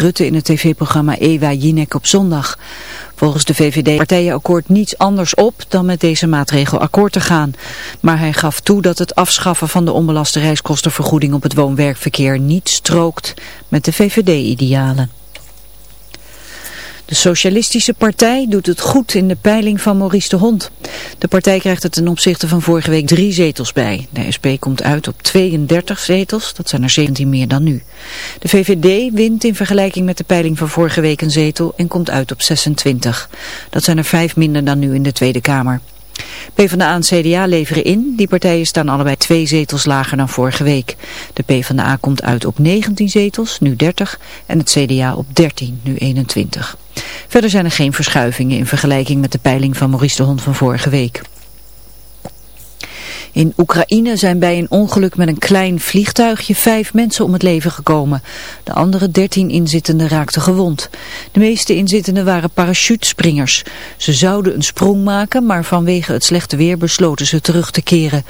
Rutte in het tv-programma Ewa Jinek op zondag. Volgens de VVD-partijenakkoord niets anders op dan met deze maatregel akkoord te gaan. Maar hij gaf toe dat het afschaffen van de onbelaste reiskostenvergoeding op het woon-werkverkeer niet strookt met de VVD-idealen. De Socialistische Partij doet het goed in de peiling van Maurice de Hond. De partij krijgt er ten opzichte van vorige week drie zetels bij. De SP komt uit op 32 zetels, dat zijn er 17 meer dan nu. De VVD wint in vergelijking met de peiling van vorige week een zetel en komt uit op 26. Dat zijn er vijf minder dan nu in de Tweede Kamer. PvdA en CDA leveren in. Die partijen staan allebei twee zetels lager dan vorige week. De PvdA komt uit op 19 zetels, nu 30. En het CDA op 13, nu 21. Verder zijn er geen verschuivingen in vergelijking met de peiling van Maurice de Hond van vorige week. In Oekraïne zijn bij een ongeluk met een klein vliegtuigje vijf mensen om het leven gekomen. De andere dertien inzittenden raakten gewond. De meeste inzittenden waren parachutespringers. Ze zouden een sprong maken, maar vanwege het slechte weer besloten ze terug te keren.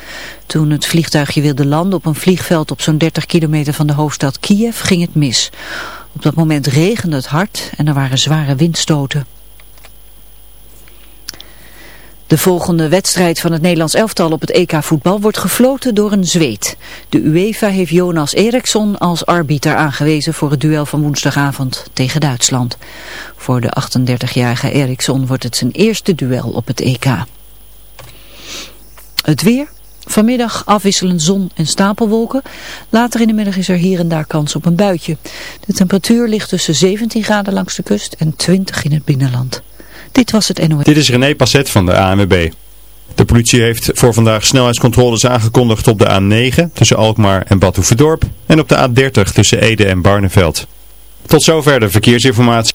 Toen het vliegtuigje wilde landen op een vliegveld op zo'n 30 kilometer van de hoofdstad Kiev ging het mis. Op dat moment regende het hard en er waren zware windstoten. De volgende wedstrijd van het Nederlands elftal op het EK voetbal wordt gefloten door een Zweed. De UEFA heeft Jonas Eriksson als arbiter aangewezen voor het duel van woensdagavond tegen Duitsland. Voor de 38-jarige Eriksson wordt het zijn eerste duel op het EK. Het weer. Vanmiddag afwisselend zon en stapelwolken. Later in de middag is er hier en daar kans op een buitje. De temperatuur ligt tussen 17 graden langs de kust en 20 in het binnenland. Dit was het NOS. Dit is René Passet van de ANWB. De politie heeft voor vandaag snelheidscontroles aangekondigd op de A9 tussen Alkmaar en Badhoevedorp en op de A30 tussen Ede en Barneveld. Tot zover de verkeersinformatie.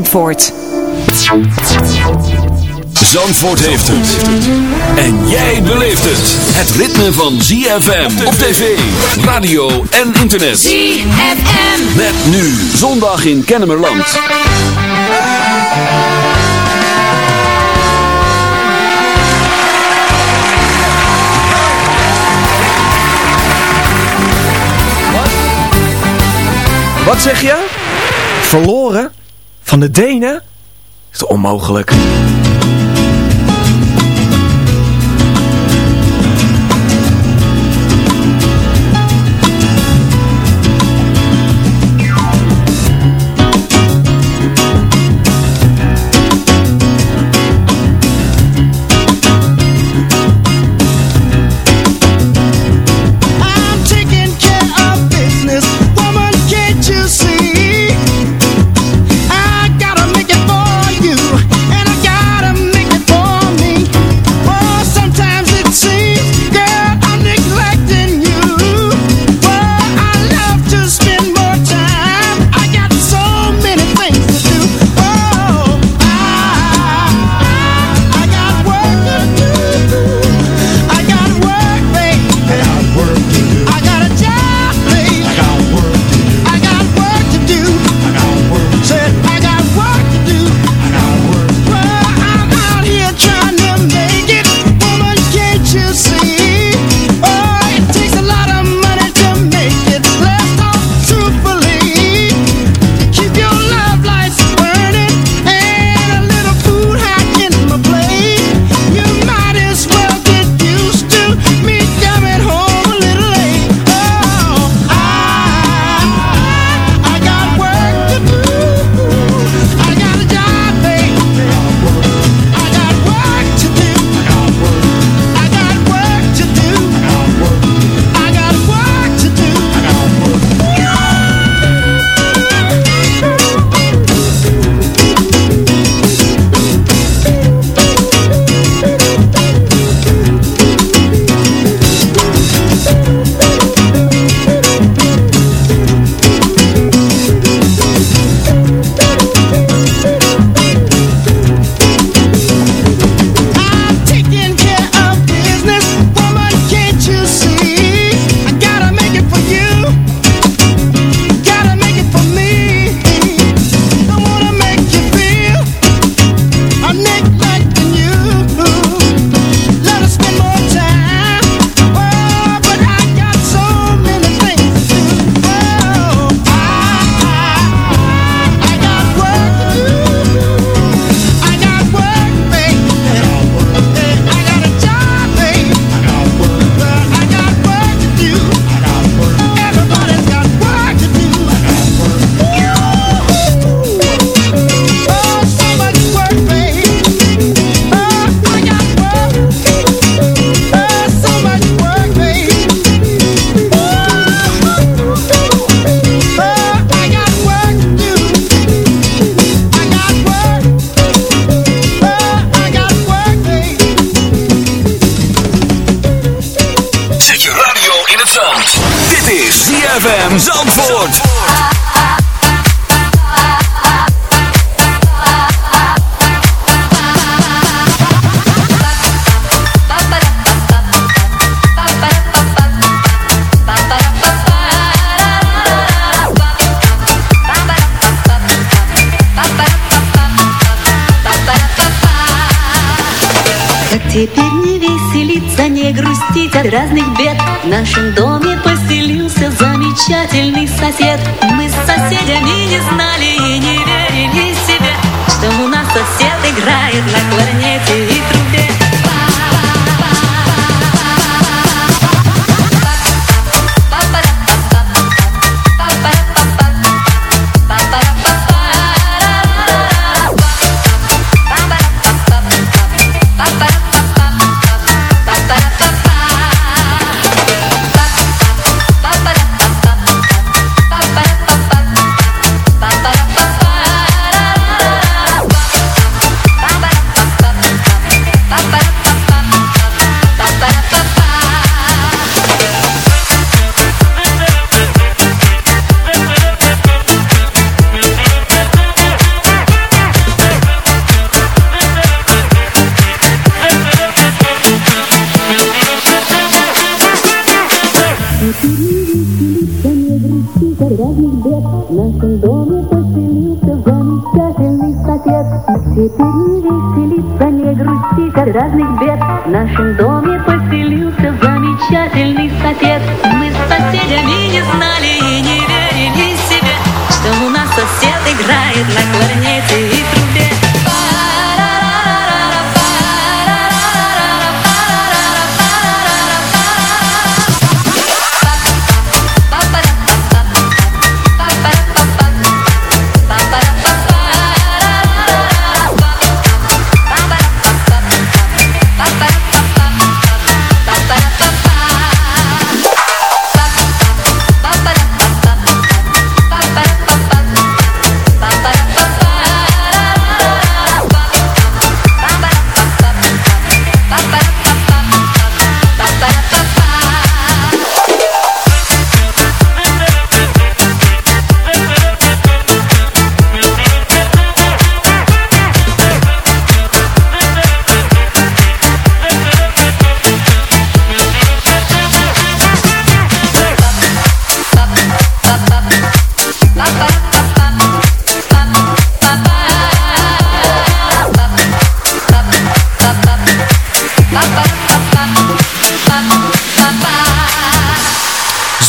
Zandvoort. Zandvoort heeft het. En jij beleeft het. Het ritme van ZFM op tv, radio en internet. ZFM. Met nu zondag in Kennemerland. Wat zeg je? Verloren? Van de Denen? Is onmogelijk. siyang.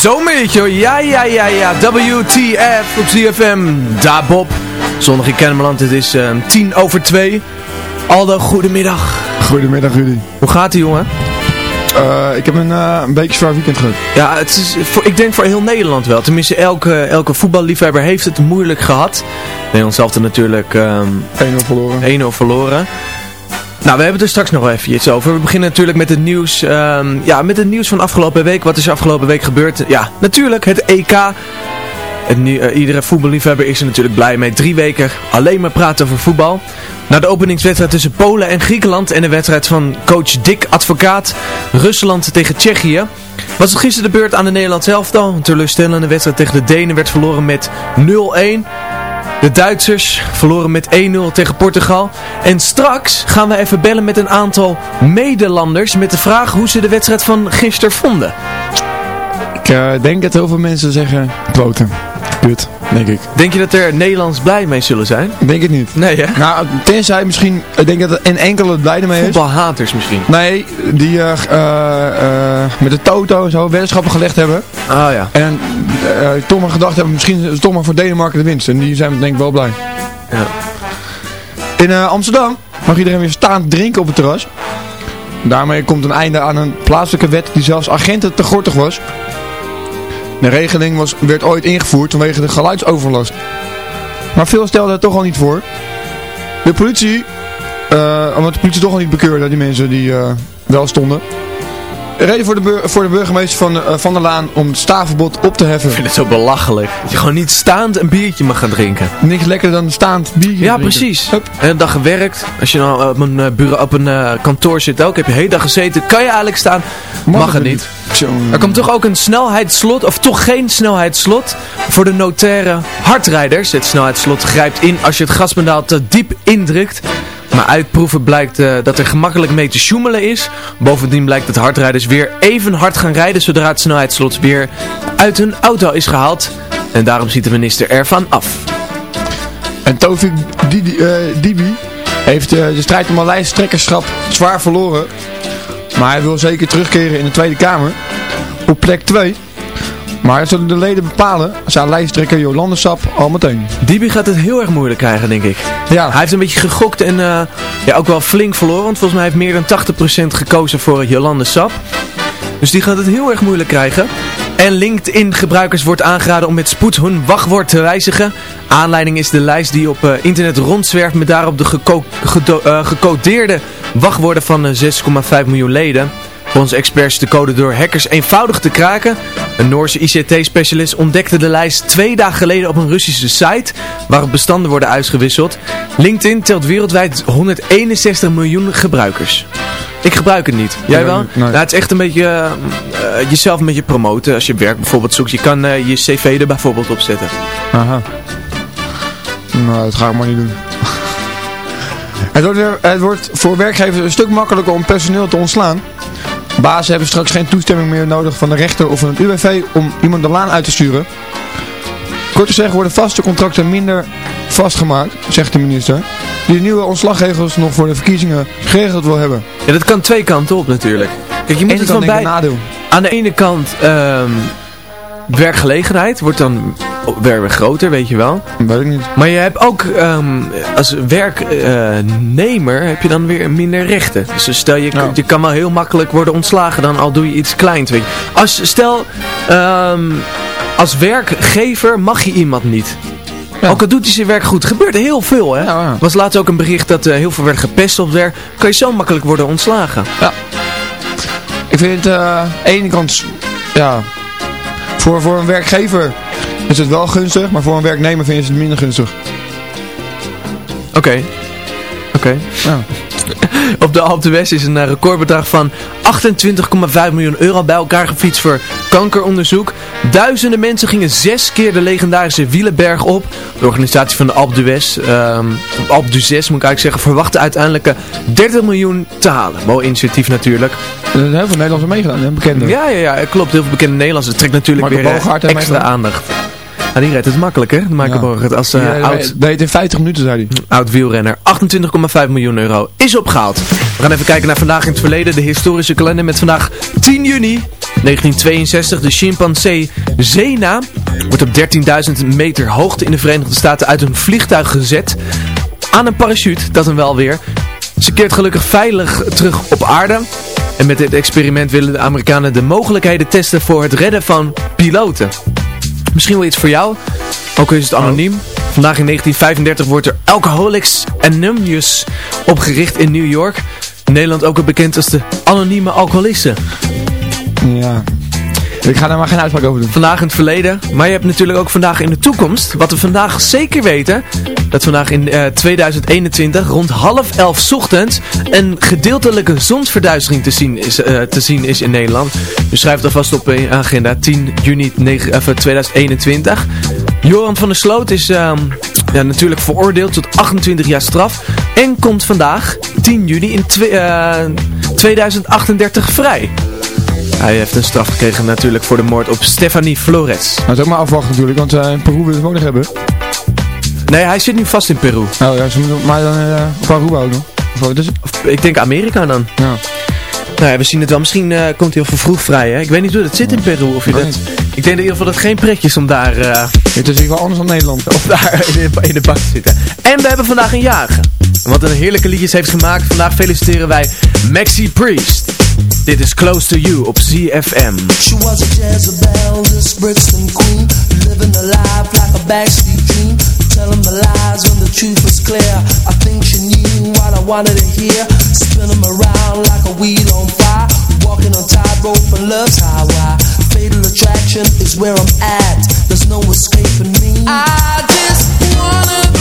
Zo'n beetje hoor. Ja, ja, ja, ja. WTF op ZFM. Daar Bob. Zondag in Kennemerland. Het is uh, tien over twee. Aldo, goedemiddag. Goedemiddag Rudy. Hoe gaat het jongen? Uh, ik heb een, uh, een beetje zwaar weekend gehad. Ja, het is voor, ik denk voor heel Nederland wel. Tenminste, elke, elke voetballiefhebber heeft het moeilijk gehad. Nederland zelf natuurlijk um, 1-0 verloren. 1-0 verloren. Nou, we hebben het er straks nog even iets over. We beginnen natuurlijk met het nieuws, um, ja, met het nieuws van afgelopen week. Wat is er afgelopen week gebeurd? Ja, natuurlijk het EK. Uh, iedere voetballiefhebber is er natuurlijk blij mee. Drie weken alleen maar praten over voetbal. Na de openingswedstrijd tussen Polen en Griekenland en de wedstrijd van coach Dick Advocaat Rusland tegen Tsjechië. Was het gisteren de beurt aan de Nederlands elftal. Een teleurstellende wedstrijd tegen de Denen werd verloren met 0-1. De Duitsers verloren met 1-0 tegen Portugal. En straks gaan we even bellen met een aantal Nederlanders met de vraag hoe ze de wedstrijd van gisteren vonden. Ik uh, denk dat heel veel mensen zeggen kloten. Kut, denk ik. Denk je dat er Nederlands blij mee zullen zijn? Denk het niet. Nee hè? Nou, tenzij misschien, ik denk dat er een enkele blij mee is. Voetbalhaters misschien? Nee, die uh, uh, met de Toto en zo weddenschappen gelegd hebben. Ah ja. En toch maar gedacht hebben, misschien is het toch maar voor Denemarken de winst. En die zijn denk ik wel blij. Ja. In Amsterdam mag iedereen weer staan drinken op het terras. Daarmee komt een einde aan een plaatselijke wet die zelfs agenten te gortig was. De regeling was, werd ooit ingevoerd vanwege de geluidsoverlast. Maar veel stelde er toch al niet voor. De politie, uh, omdat de politie toch al niet bekeurde die mensen die uh, wel stonden. Reden voor de, voor de burgemeester van, eh, van der Laan om het op te heffen. Ik vind het zo belachelijk. Dat je gewoon niet staand een biertje mag gaan drinken. Niks lekkerder dan staand biertje Ja, drinken. precies. Hup. En een dag gewerkt. Als je dan op een, eh, bureau, op een eh, kantoor zit ook. Heb je de hele dag gezeten. Kan je eigenlijk staan. Mag, het niet. Er komt toch ook een snelheidsslot, of toch geen snelheidsslot, voor de notaire hardrijders. Het snelheidsslot grijpt in als je het gaspedaal te diep indrukt. Maar uitproeven blijkt eh, dat er gemakkelijk mee te sjoemelen is. Bovendien blijkt dat hardrijders weer even hard gaan rijden zodra het snelheidsslot weer uit hun auto is gehaald. En daarom ziet de minister ervan af. En Tovik eh, Dibi heeft eh, de strijd om een lijsttrekkerschap zwaar verloren. Maar hij wil zeker terugkeren in de Tweede Kamer. Op plek 2. Maar zullen de leden bepalen, zei lijsttrekker Jolande Sap al meteen. Dibi gaat het heel erg moeilijk krijgen, denk ik. Ja, Hij heeft een beetje gegokt en eh, ja, ook wel flink verloren. Want volgens mij heeft meer dan 80% gekozen voor Jolande Sap. Dus die gaat het heel erg moeilijk krijgen. En LinkedIn-gebruikers wordt aangeraden om met spoed hun wachtwoord te wijzigen. Aanleiding is de lijst die op eh, internet rondzwerft met daarop de gedo- eh, gecodeerde wachtwoorden van eh, 6,5 miljoen leden. Volgens experts de code door hackers eenvoudig te kraken. Een Noorse ICT-specialist ontdekte de lijst twee dagen geleden op een Russische site waarop bestanden worden uitgewisseld. LinkedIn telt wereldwijd 161 miljoen gebruikers. Ik gebruik het niet. Jij wel? nee. Nou, het is echt een beetje eh, eh, jezelf een beetje promoten. Als je werk bijvoorbeeld zoekt. Je kan eh, je cv er bijvoorbeeld op zetten. aha. Nou, dat ga ik maar niet doen. het, wordt, er- het wordt voor werkgevers een stuk makkelijker om personeel te ontslaan. Bazen hebben straks geen toestemming meer nodig van de rechter of van het UWV om iemand de laan uit te sturen. Kort gezegd worden vaste contracten minder vastgemaakt, zegt de minister. Die de nieuwe ontslagregels nog voor de verkiezingen geregeld wil hebben. Ja, dat kan twee kanten op natuurlijk. Kijk, je moet En het dan van een nadeel. Aan de ene kant, ehm, werkgelegenheid wordt dan weer groter, weet je wel. Weet ik niet. Maar je hebt ook, ehm, als werknemer, heb je dan weer minder rechten. Dus stel, je, Ja. je kan wel heel makkelijk worden ontslagen, dan al doe je iets kleins, weet je. Als, stel, ehm, als werkgever mag je iemand niet. Ja. Ook al doet hij zijn werk goed. gebeurt heel veel, hè. Ja, ja. was laatst ook een bericht dat eh, heel veel werd gepest op werk. Kan je zo makkelijk worden ontslagen. Ik vind het eh, aan de ene kant, ja, voor, voor een werkgever is het wel gunstig, maar voor een werknemer vind je het minder gunstig. Oké. Oké. Ja. Op de Alpe d'Huez is een eh, recordbedrag van 28,5 miljoen euro bij elkaar gefietst voor kankeronderzoek. Duizenden mensen gingen zes keer de legendarische Wielenberg op. De organisatie van de Alpe d'Huez, ehm Alpe d'Huez moet ik eigenlijk zeggen, verwachtte uiteindelijk eh, 30 miljoen te halen. Mooi initiatief natuurlijk. Er zijn heel veel Nederlanders meegedaan, bekende. Ja, ja, ja, klopt. Heel veel bekende Nederlanders. Het trekt natuurlijk Marco weer eh, extra aandacht. Ja, die rijdt het makkelijk, hè? Ja. Als Ja, oud... het in 50 minuten, zei hij. Oud wielrenner. 28,5 miljoen euro is opgehaald. We gaan even kijken naar vandaag in het verleden. De historische kalender met vandaag 10 juni 1962. De chimpansee Zena wordt op 13.000 meter hoogte in de Verenigde Staten uit een vliegtuig gezet. Aan een parachute, dat hem wel weer. Ze keert gelukkig veilig terug op aarde. En met dit experiment willen de Amerikanen de mogelijkheden testen voor het redden van piloten. Misschien wel iets voor jou. Ook al is het anoniem. Vandaag in 1935 wordt er Alcoholics Anonymous opgericht in New York. Nederland ook wel bekend als de anonieme alcoholisten. Ja. Ik ga daar maar geen uitspraak over doen. Vandaag in het verleden, maar je hebt natuurlijk ook vandaag in de toekomst. Wat we vandaag zeker weten, dat vandaag in eh, 2021 rond half elf ochtends een gedeeltelijke zonsverduistering te zien is, eh, te zien is in Nederland. Dus schrijf het alvast op je agenda 10 juni negen- of, eh, 2021. Joran van der Sloot is ehm, ja, natuurlijk veroordeeld tot 28 jaar straf en komt vandaag 10 juni in twe- eh, 2038 vrij. Hij heeft een straf gekregen natuurlijk voor de moord op Stephanie Flores. Dat is ook maar afwachten natuurlijk, want eh, in Peru ze hem ook nog hebben. Nee, hij zit nu vast in Peru. Nou ja, ze moeten maar dan uh, op Aruba ook nog. Of ik denk Amerika dan. Ja. Nou ja, we zien het wel. Misschien eh, komt hij al vroeg vrij. Hè? Ik weet niet hoe dat zit in Peru. Of je Nee. dat... Ik denk in ieder geval dat het geen pretje is om daar, eh, Het is in ieder geval anders dan Nederland. of daar in, de, in de bank te zitten. En we hebben vandaag een jager. Wat een heerlijke liedjes heeft gemaakt. Vandaag feliciteren wij Maxi Priest. Dit is Close to You op ZFM. She was a Jezebel, this Brixton queen Living a life like a backstreet dream Telling the lies when the truth was clear I think she knew what I wanted to hear Spin 'em around like a wheel on fire Walking on tightrope and love's highway. Fatal attraction is where I'm at. There's no escaping me. I just wanna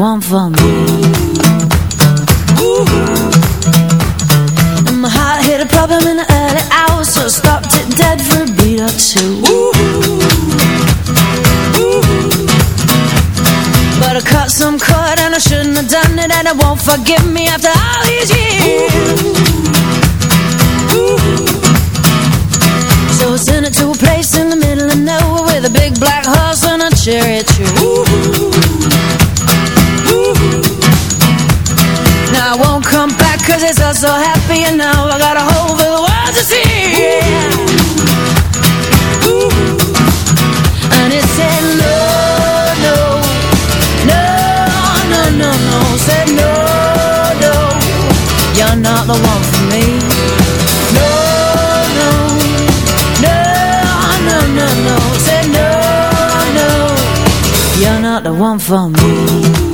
want van me. And my heart hit a problem in the early hours, so I stopped it dead for a beat or two. But I cut some cord and I shouldn't have done it, and it won't forgive me after all these years. So I sent it to a place in the middle of nowhere with a big black horse and a cherry tree. Cause all so happy and now I got a whole the world to see. Yeah. And it said no, no, no, no, no, no. Said no, no, you're not the one for me. No, no, no, no, no, no. Said no, no, you're not the one for me.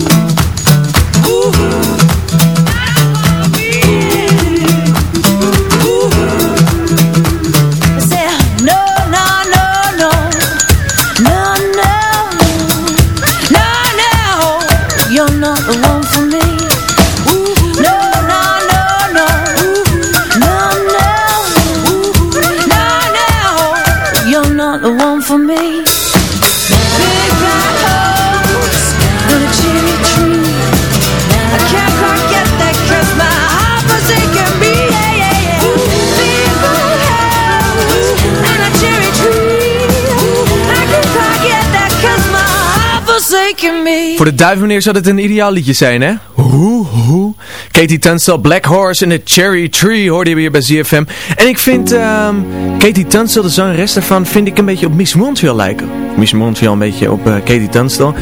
Voor de duiven meneer zou dit een ideaal liedje zijn, hè? Hoe, hoe. Katie Tunstall, Black Horse en The Cherry Tree hoorde je weer bij ZFM. En ik vind ehm, Katie Tunstall, de zangeres daarvan, vind ik een beetje op Miss Montreal lijken. Miss Montreal een beetje op eh, Katie Tunstall.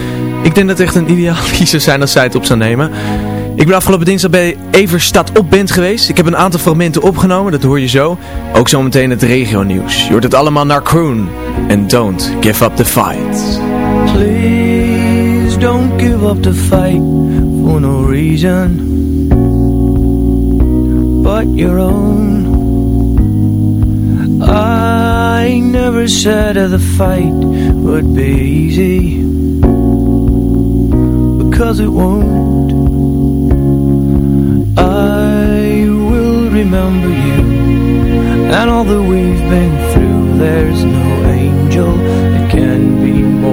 Ik denk dat het echt een ideaal liedje zou zijn als zij het op zou nemen. Ik ben afgelopen dinsdag bij Everstad op band geweest. Ik heb een aantal fragmenten opgenomen, dat hoor je zo. Ook zometeen het regio nieuws. Je hoort het allemaal naar Kroon. En don't give up the fight. Please don't give up the fight for no reason but your own. I never said that the fight would be easy because it won't. I will remember you and all that we've been through. There's no angel that can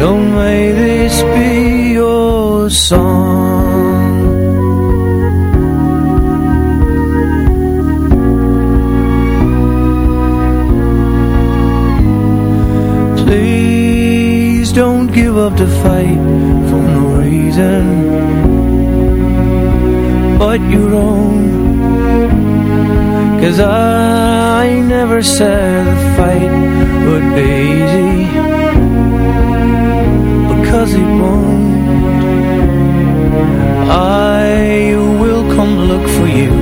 So may this be your song. Please don't give up the fight for no reason. But your own Cause I never said the fight would be easy Won't I will come look for you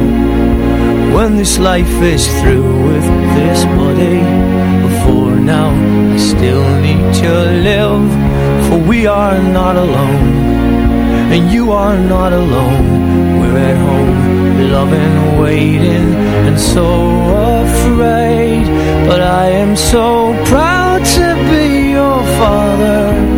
When this life is through with this body. For now I still need to live For we are not alone. And you are not alone. We're at home, loving, waiting And so afraid. But I am so proud to be your father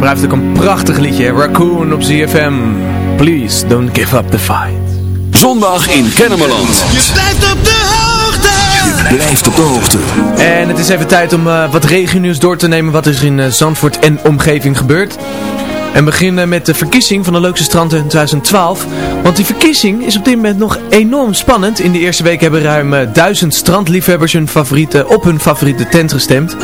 Blijft ook een prachtig liedje. Raccoon op ZFM. Please don't give up the fight. Zondag in Kennemerland. Je blijft op de hoogte. Je blijft op de hoogte. En het is even tijd om eh, wat regionieuws door te nemen wat is er in eh, Zandvoort en omgeving gebeurt. En beginnen met de verkiezing van de leukste strand in 2012. Want die verkiezing is op dit moment nog enorm spannend. In de eerste week hebben ruim eh, duizend strandliefhebbers hun favoriete, op hun favoriete tent gestemd.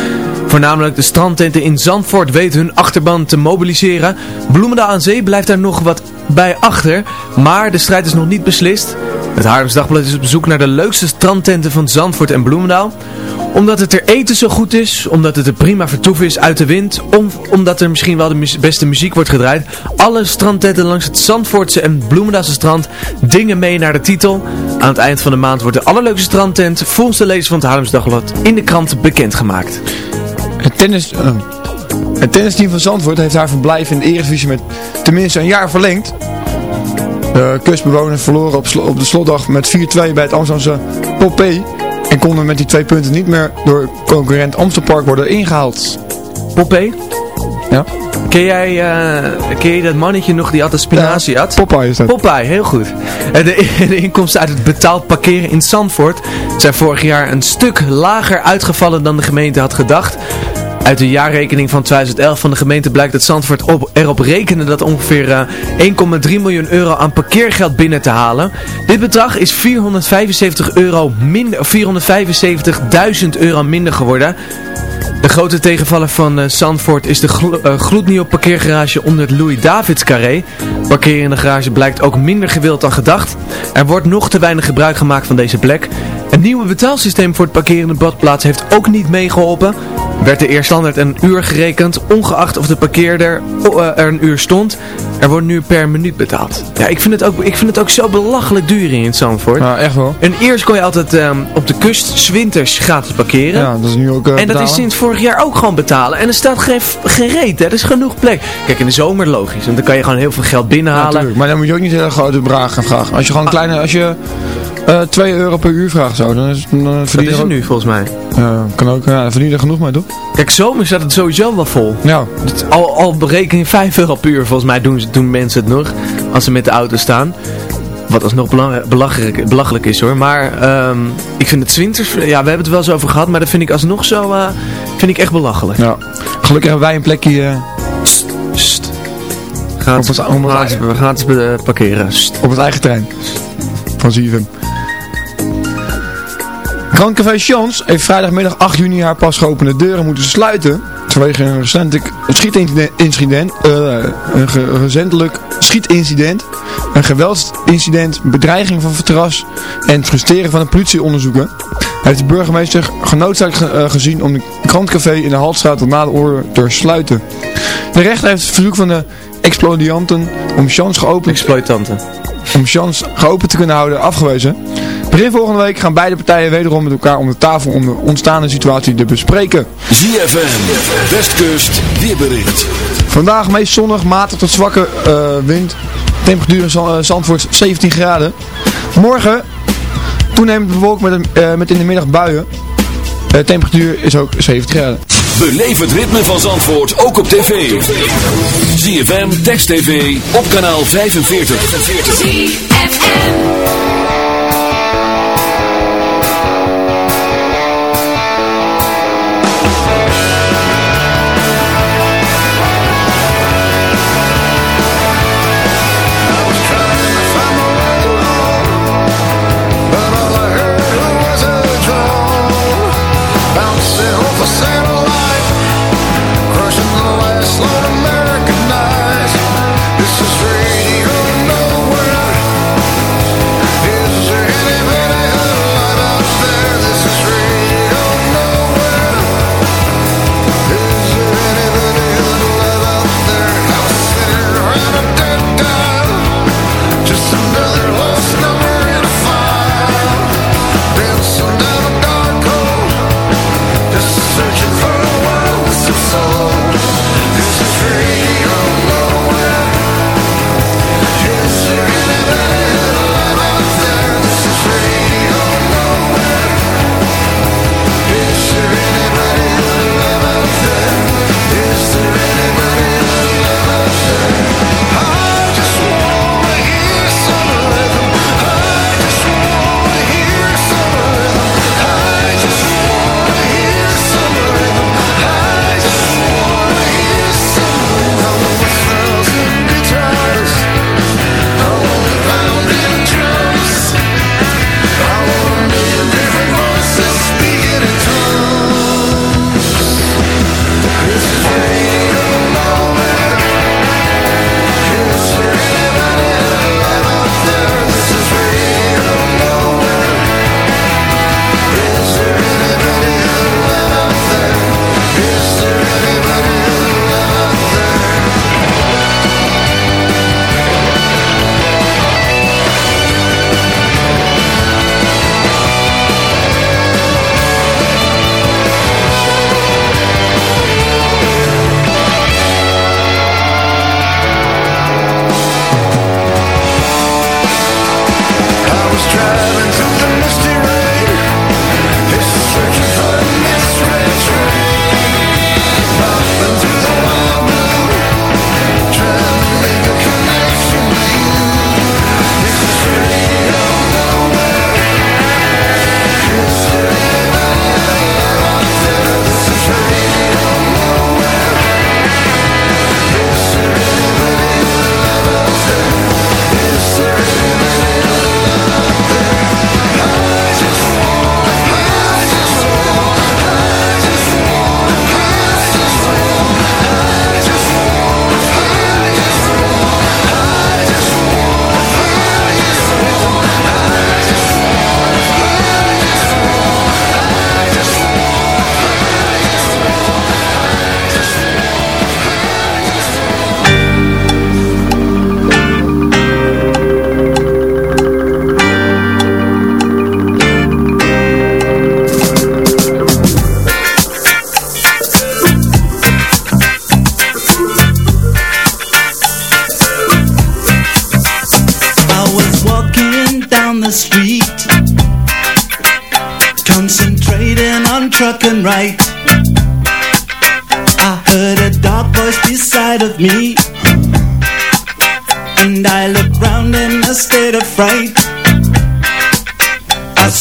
Voornamelijk de strandtenten in Zandvoort weten hun achterban te mobiliseren. Bloemendaal aan Zee blijft daar nog wat bij achter. Maar de strijd is nog niet beslist. Het Haarlems Dagblad is op zoek naar de leukste strandtenten van Zandvoort en Bloemendaal. Omdat het er eten zo goed is, omdat het een prima vertoef is uit de wind, om, omdat er misschien wel de beste muziek wordt gedraaid. Alle strandtenten langs het Zandvoortse en Bloemendaalse strand dingen mee naar de titel. Aan het eind van de maand wordt de allerleukste strandtent volgens de lezers van het Haarlems Dagblad in de krant bekendgemaakt. Het, tennis, uh, tennisteam van Zandvoort heeft haar verblijf in de Eredivisie met tenminste een jaar verlengd. De kustbewoners verloren op, op de slotdag met 4-2 bij het Amsterdamse Popé. En konden met die twee punten niet meer door concurrent Amstelpark worden ingehaald. Popé? Ja. Ken jij, uh, ken je dat mannetje nog die altijd spinazie ja, had? Popeye is dat. Popeye, heel goed. De, de inkomsten uit het betaald parkeren in Zandvoort zijn vorig jaar een stuk lager uitgevallen dan de gemeente had gedacht. Uit de jaarrekening van 2011 van de gemeente blijkt dat Zandvoort op, erop rekende dat ongeveer uh, 1,3 miljoen euro aan parkeergeld binnen te halen. Dit bedrag is 475 euro minder, 475.000 euro minder geworden. De grote tegenvaller van uh, Zandvoort is de uh, gloednieuwe parkeergarage onder het Louis Davids carré. Parkeren in de garage blijkt ook minder gewild dan gedacht. Er wordt nog te weinig gebruik gemaakt van deze plek. Een nieuwe betaalsysteem voor het parkeren in de badplaats heeft ook niet meegeholpen. Werd er eerst standaard een uur gerekend, ongeacht of de parkeerder er een uur stond. Er wordt nu per minuut betaald. Ja, ik vind het ook, ik vind het ook zo belachelijk duur in Zandvoort. Ja, echt wel. En eerst kon je altijd um, op de kust, zwinters gratis parkeren. Ja, dat is nu ook uh, En dat is sinds vorig jaar ook gewoon betalen. En er staat geen, geen reet, hè. Er is genoeg plek. Kijk, in de zomer logisch, want dan kan je gewoon heel veel geld binnenhalen. Ja, maar dan moet je ook niet heel grote bedragen vragen. Als je gewoon een kleine, als je... Uh, 2 euro per uur vraagt zo, dan, is, dan Dat is het nu volgens mij. Ja, kan ook, ja, je er genoeg mee toch? Kijk, zomer staat het sowieso wel vol. Ja. Al, al bereken je 5 euro per uur, volgens mij doen, doen mensen het nog, als ze met de auto staan. Wat alsnog belachelijk, belachelijk is hoor. Maar um, ik vind het zwinters, ja we hebben het wel eens over gehad, maar dat vind ik alsnog zo, uh, vind ik echt belachelijk. Ja. Gelukkig hebben wij een plekje... Uh... St, st. Gratis, op het, gratis, gratis uh, parkeren. Op het eigen trein. Van Zieven. Grand Café Chans heeft vrijdagmiddag 8 juni haar pas geopende deuren moeten sluiten. Vanwege een recent schietincident, uh, een ge recentelijk schietincident, een geweldsincident, bedreiging van vertras en het frustreren van de politieonderzoeken. Heeft de burgemeester genoodzaakt ge uh, gezien om de Grand Café in de Haltstraat tot na de oor te sluiten. De rechter heeft het verzoek van de explodianten om Chans geopend... Exploitanten. Om Chans geopend te kunnen houden afgewezen. Begin volgende week gaan beide partijen wederom met elkaar om de tafel om de ontstaande situatie te bespreken. ZFM, Westkust, weerbericht. Vandaag meest zonnig, matig tot zwakke eh, wind. Temperatuur in eh, Zandvoort 17 graden. Morgen toenemend bewolkt met, eh, met in de middag buien. Temperatuur is ook 70 graden. Beleef het ritme van Zandvoort ook op tv. ZFM, Text TV, op kanaal 45. 45.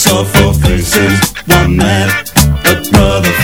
saw four faces, one man, a brother.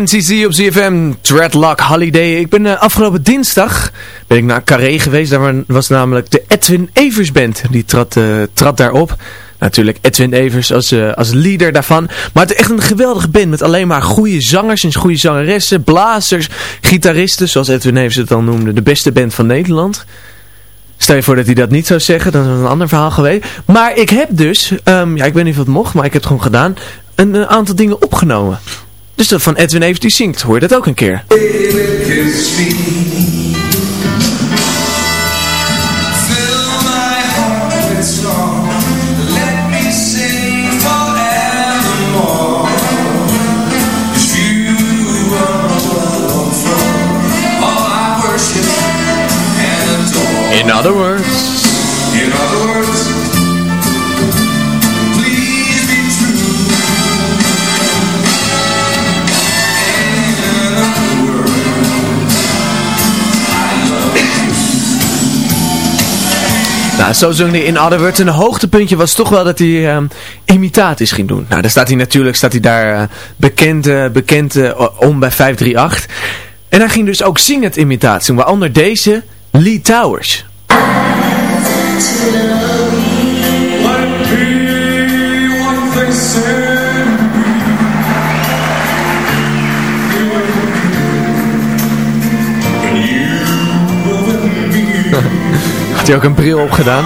NCC op ZFM, Dreadlock Holiday. Ik ben eh, afgelopen dinsdag ben ik naar Carré geweest. Daar was namelijk de Edwin Evers Band. Die trad, eh, trad daarop. Natuurlijk Edwin Evers als, uh, als leader daarvan. Maar het is echt een geweldige band met alleen maar goede zangers en goede zangeressen. Blazers, gitaristen, zoals Edwin Evers het dan noemde. De beste band van Nederland. Stel je voor dat hij dat niet zou zeggen, dan is het een ander verhaal geweest. Maar ik heb dus, ehm, ja ik weet niet of het mocht, maar ik heb het gewoon gedaan, een aantal dingen opgenomen. Dus dat van Edwin Evers die zingt, hoor je dat ook een keer. In other words. Nou, zo zong hij in Other Words. En een hoogtepuntje was toch wel dat hij ehm, imitaties ging doen. Nou, daar staat hij natuurlijk staat hij daar eh, bekend, eh, bekend eh, om bij 538. En hij ging dus ook zingen het imitatie. Waaronder deze, Lee Towers. Had hij ook een bril opgedaan?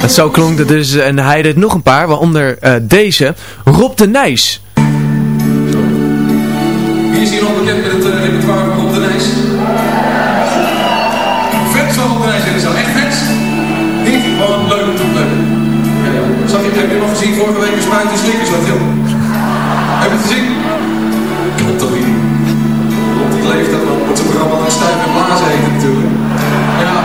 En zo klonk het dus, en hij deed nog een paar, waaronder eh, deze, Rob de Nijs. Wie is hier nog bekend met het uh, repertoire van Rob de Nijs? Fans van Rob de Nijs in de zaal. Echt fans? Niet? Gewoon leuk leuk. Ja, ja. Zag je, heb je nog gezien vorige week spuit en slikkers film? Heb je het gezien? Klopt toch niet? Die leeftijd dan wordt het programma aan stijf en blazen heen natuurlijk. Ja.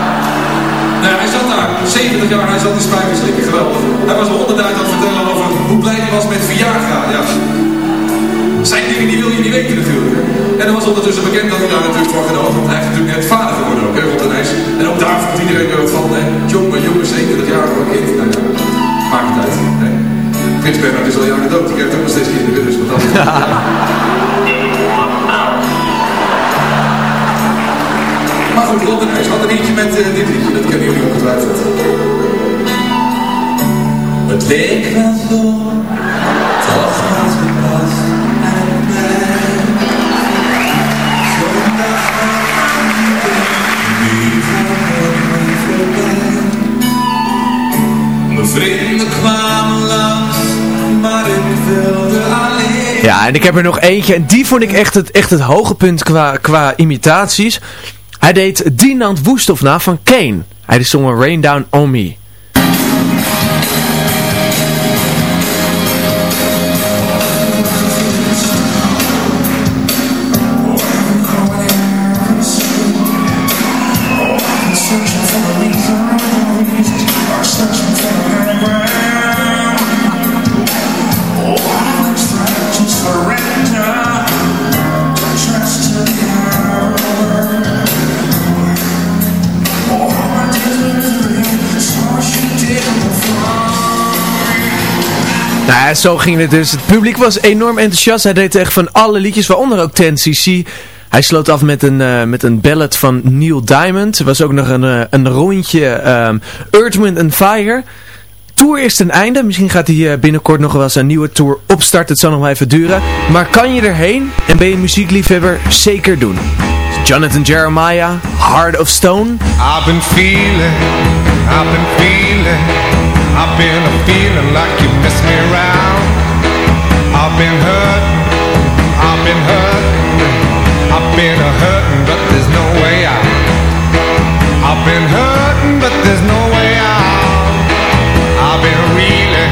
Nee, hij zat daar, 70 jaar, hij zat in spijkers slikken, geweldig. Hij was honderdduizend aan het vertellen over hoe blij hij was met Viagra. Ja. Zijn dingen die wil je niet weten natuurlijk. En dan was ondertussen bekend dat hij daar natuurlijk voor genomen want hij is natuurlijk net vader geworden ook, hè, rond. En ook daar vond iedereen weer wat van, hè, jongen, jongen, 70 jaar voor een kind. Nou ja, maakt het uit. Nee. Prins Bernhard is al jaren dood, die krijgt ook nog steeds kinderen, dus wat dat Maar goed, Rob de Nijs had een eentje met uh, dit liedje, dat kennen jullie ongetwijfeld. Het leek wel zo, toch was het pas mij. Mijn vrienden kwamen langs, maar ik wilde alleen. Ja, en ik heb er nog eentje, en die vond ik echt het, echt het hoogtepunt qua, qua imitaties. Hij deed Dinant Woesthof na van Kane. Hij zong Rain Down On Me. Nou zo ging het dus. Het publiek was enorm enthousiast. Hij deed echt van alle liedjes, waaronder ook 10cc. Hij sloot af met een, uh, met een ballad van Neil Diamond. Er was ook nog een, uh, een rondje um, and Fire. Tour is ten einde. Misschien gaat hij uh, binnenkort nog wel eens een nieuwe tour opstarten. Het zal nog wel even duren. Maar kan je erheen en ben je muziekliefhebber? Zeker doen. Jonathan Jeremiah, Heart of Stone. I've been feeling, I've been feeling I've been a feeling like you miss me around. I've been hurt, I've been hurt I've been a hurting but there's no way out. I've been hurting but there's no way out. I've been reeling,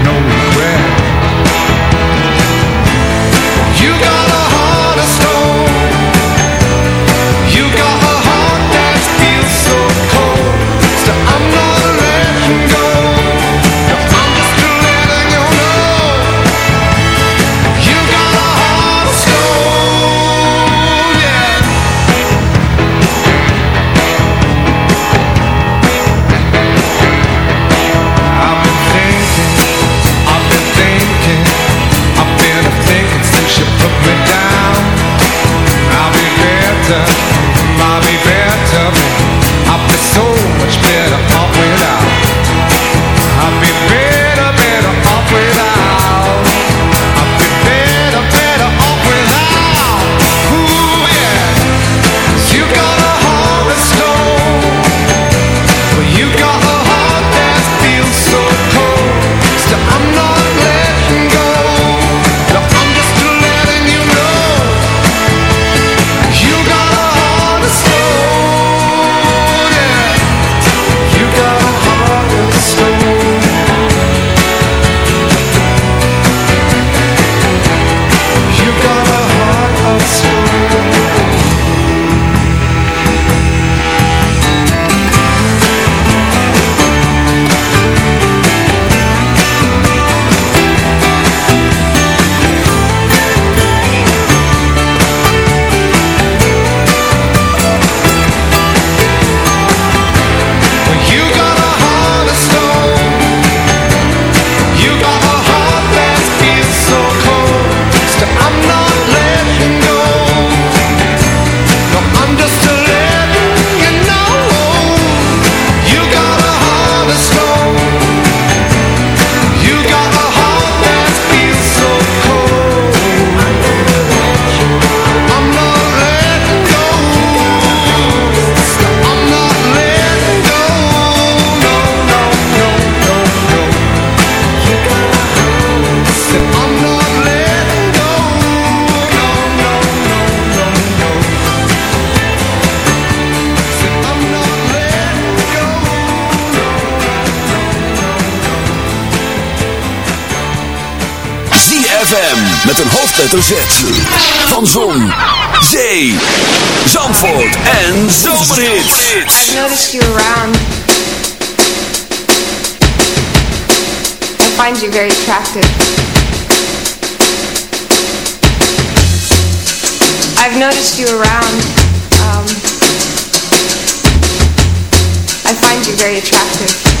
sun Z. Van Zon, Zee, Zandvoort en. I've noticed you around. I find you very attractive. I've noticed you around. Um, I find you very attractive.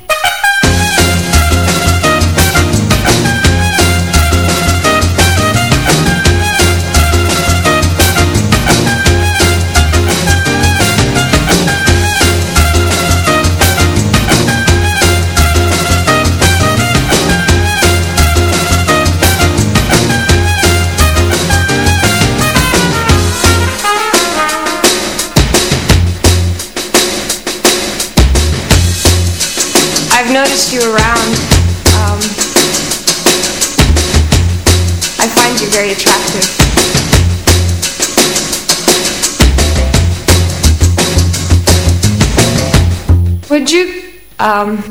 Um,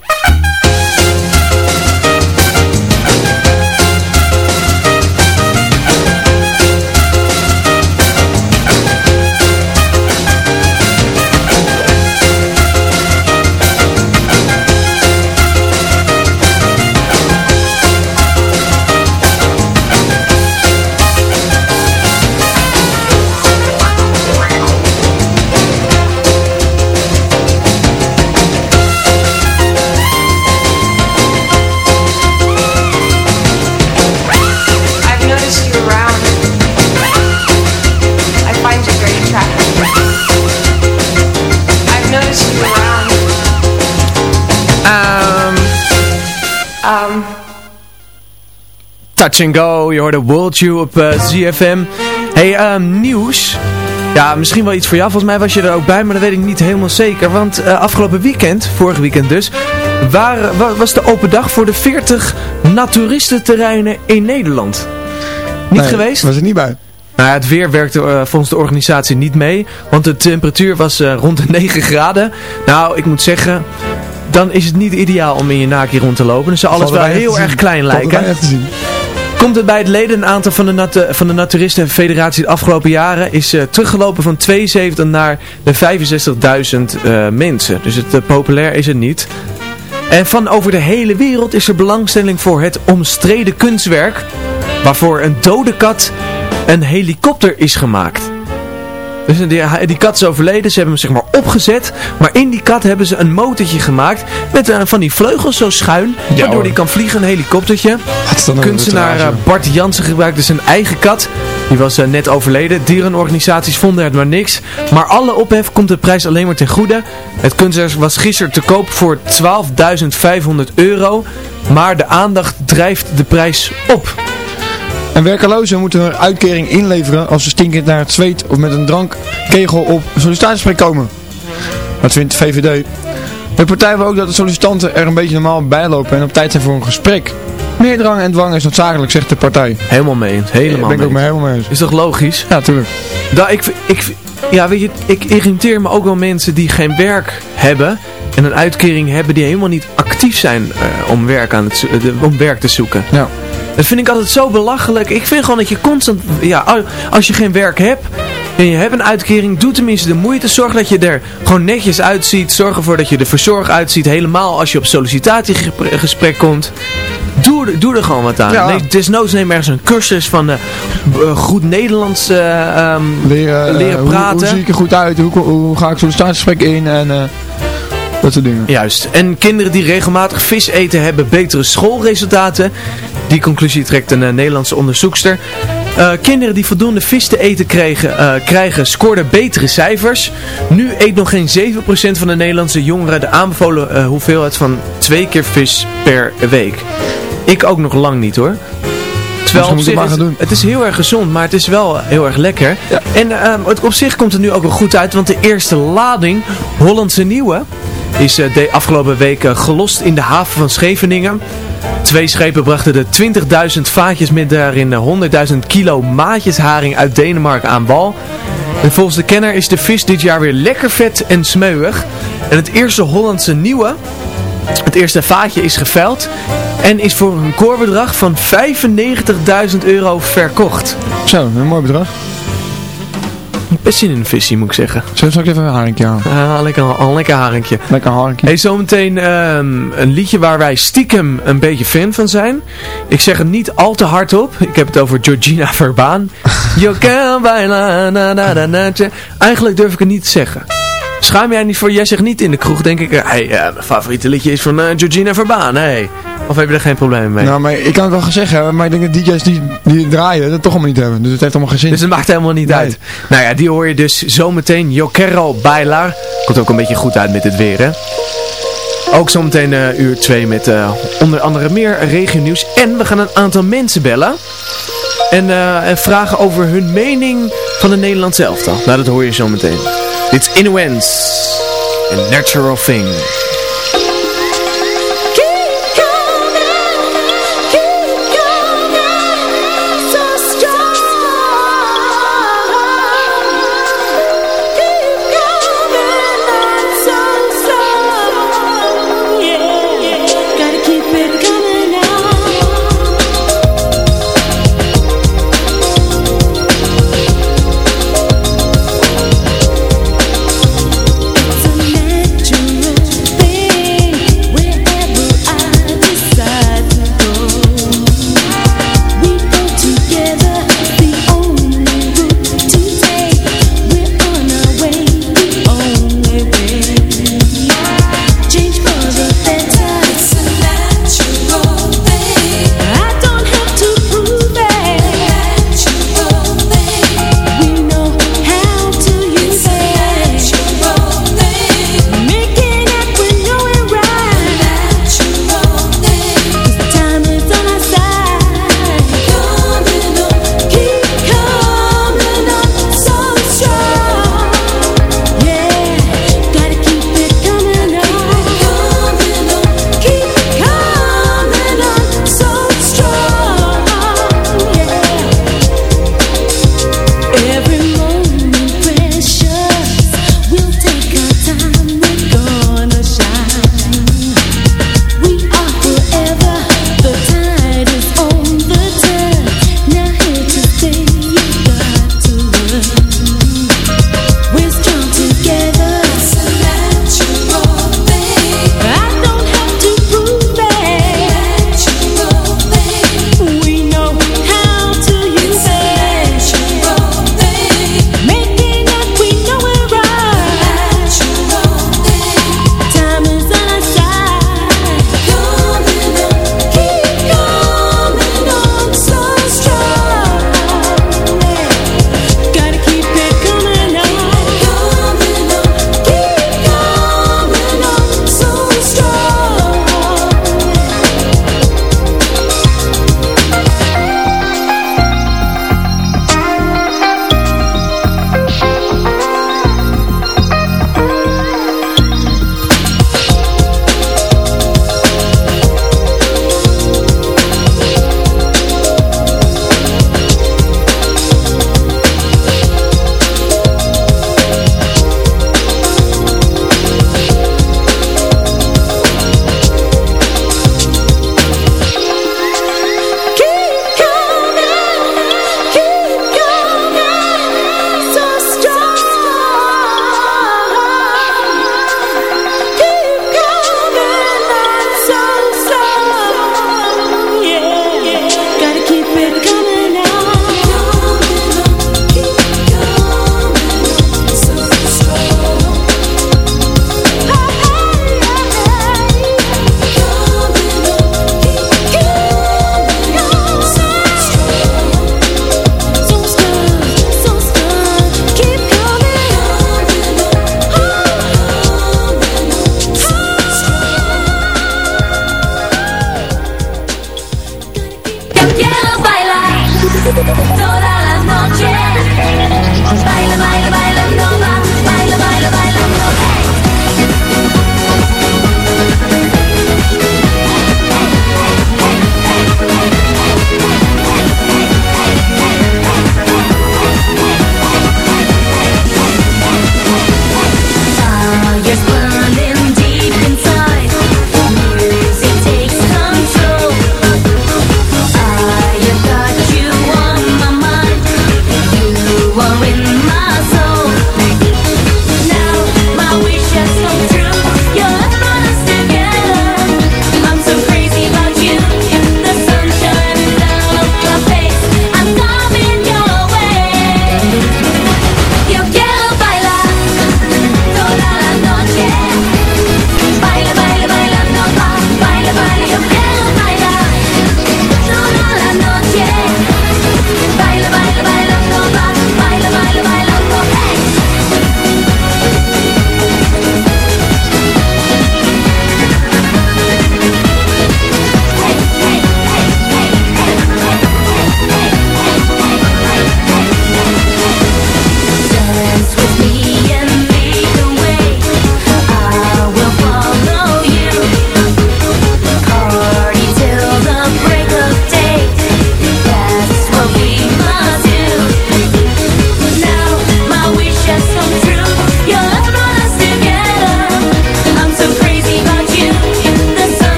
Touch and Go, je hoorde World You op eh, ZFM. Hey, ehm, nieuws. Ja, misschien wel iets voor jou. Volgens mij was je er ook bij, maar dat weet ik niet helemaal zeker. Want eh, afgelopen weekend, vorig weekend dus, waren, was de open dag voor de 40 naturistenterreinen in Nederland. Niet Nee, geweest? was er niet bij. Nou ja, het weer werkte eh, volgens de organisatie niet mee, want de temperatuur was rond de 9 graden. Nou, ik moet zeggen, dan is het niet ideaal om in je naakje rond te lopen. Dan zou alles wel heel erg klein lijken. Komt het bij het ledenaantal van de, van de Naturistenfederatie de afgelopen jaren is eh, teruggelopen van 72 naar de 65.000 eh, mensen. Dus het eh, populair is het niet. En van over de hele wereld is er belangstelling voor het omstreden kunstwerk waarvoor een dode kat een helikopter is gemaakt. Dus die, die kat is overleden, ze hebben hem zeg maar opgezet. Maar in die kat hebben ze een motortje gemaakt met eh, van die vleugels zo schuin. waardoor hoor. die kan vliegen, een helikoptertje. Kunstenaar eh, Bart Jansen gebruikte zijn eigen kat. Die was eh, net overleden. Dierenorganisaties vonden het maar niks. Maar alle ophef komt de prijs alleen maar ten goede. Het kunstwerk was gisteren te koop voor 12.500 euro. Maar de aandacht drijft de prijs op. En werkelozen moeten een uitkering inleveren als ze stinkend naar het zweet of met een drankkegel op sollicitatiesprek komen. Dat vindt de VVD. De partij wil ook dat de sollicitanten er een beetje normaal bij lopen en op tijd zijn voor een gesprek. Meer drang en dwang is noodzakelijk, zegt de partij. Helemaal mee eens. Helemaal ben ik ook mee helemaal mee eens. Is toch logisch? Ja, tuurlijk. Da, ik, ik, ja, weet je, ik irriteer me ook wel mensen die geen werk hebben en een uitkering hebben die helemaal niet actief zijn eh, om, werk aan het, om werk te zoeken. Ja. Dat vind ik altijd zo belachelijk. Ik vind gewoon dat je constant, ja, al- als je geen werk hebt en je hebt een uitkering, doe tenminste de moeite. Zorg dat je er gewoon netjes uitziet. Zorg ervoor dat je er verzorgd uitziet. Helemaal als je op sollicitatiegesprek komt. Doe, er- doe er gewoon wat aan. Ja. Nee, desnoods neem ergens een cursus van eh, eh, goed Nederlands eh, ehm, Leren, praten. Hoe, zie ik er goed uit? Hoe, hoe ga ik zo'n staatsgesprek in? En dat soort dingen. Juist. En kinderen die regelmatig vis eten hebben betere schoolresultaten. Die conclusie trekt een eh, Nederlandse onderzoekster. Eh, kinderen die voldoende vis te eten kregen, eh, krijgen scoorden betere cijfers. Nu eet nog geen 7% van de Nederlandse jongeren de aanbevolen hoeveelheid van twee keer vis per week. Ik ook nog lang niet hoor. Terwijl zich het is, het is heel erg gezond, maar het is wel heel erg lekker. En ehm, het, op zich komt het nu ook wel goed uit, want de eerste lading, Hollandse Nieuwe, is eh, de afgelopen week eh, gelost in de haven van Scheveningen. Twee schepen brachten de 20.000 vaatjes met daarin eh, 100.000 kilo maatjesharing uit Denemarken aan wal. En volgens de kenner is de vis dit jaar weer lekker vet en smeuig. En het eerste Hollandse Nieuwe, het eerste vaatje is geveild en is voor een recordbedrag van 95.000 euro verkocht. Zo, een mooi bedrag. Best zin in een visie moet ik zeggen. Zo zal ik even een haringje aan. Ah, lekker, een lekker haringje. Lekker haringje. Hey, zometeen ehm, een liedje waar wij stiekem een beetje fan van zijn. Ik zeg het niet al te hard op. Ik heb het over Georgina Verbaan. Yo can na, na, na, na. Eigenlijk durf ik het niet te zeggen. Schaam jij niet voor? Jij zegt niet in de kroeg, denk ik. Hé, hey, eh, mijn favoriete liedje is van eh, Georgina Verbaan. Hey. Of heb je er geen probleem mee? Nou, maar ik kan het wel gaan zeggen, maar ik denk dat DJ's die, die draaien dat toch allemaal niet hebben. Dus het heeft allemaal geen zin. Dus het maakt helemaal niet Nee. uit. Nou ja, die hoor je dus zometeen. Quiero bailar. Komt ook een beetje goed uit met dit weer, hè? Ook zometeen eh uur 2 met onder andere meer regionieuws. En we gaan een aantal mensen bellen. En, en vragen over hun mening van de Nederlandse elftal. Nou, dat hoor je zometeen. Dit is Inuens. A Natural Thing.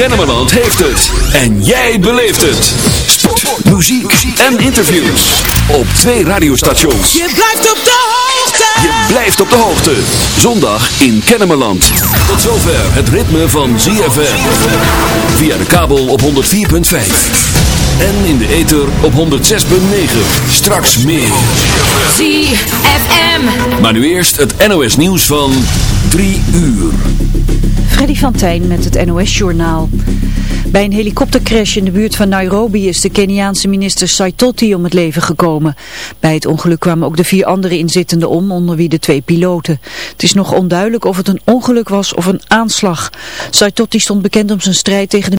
Kennemerland heeft het. En jij beleeft het. Sport, muziek en interviews. Op twee radiostations. Je blijft op de hoogte. Je blijft op de hoogte. Zondag in Kennemerland. Tot zover het ritme van ZFM. Via de kabel op 104.5. En in de ether op 106.9. Straks meer. ZFM. Maar nu eerst het NOS nieuws van 3 uur. Freddy van Tijn met het NOS-journaal. Bij een helikoptercrash in de buurt van Nairobi is de Keniaanse minister Saitoti om het leven gekomen. Bij het ongeluk kwamen ook de vier andere inzittenden om, onder wie de twee piloten. Het is nog onduidelijk of het een ongeluk was of een aanslag. Saitoti stond bekend om zijn strijd tegen de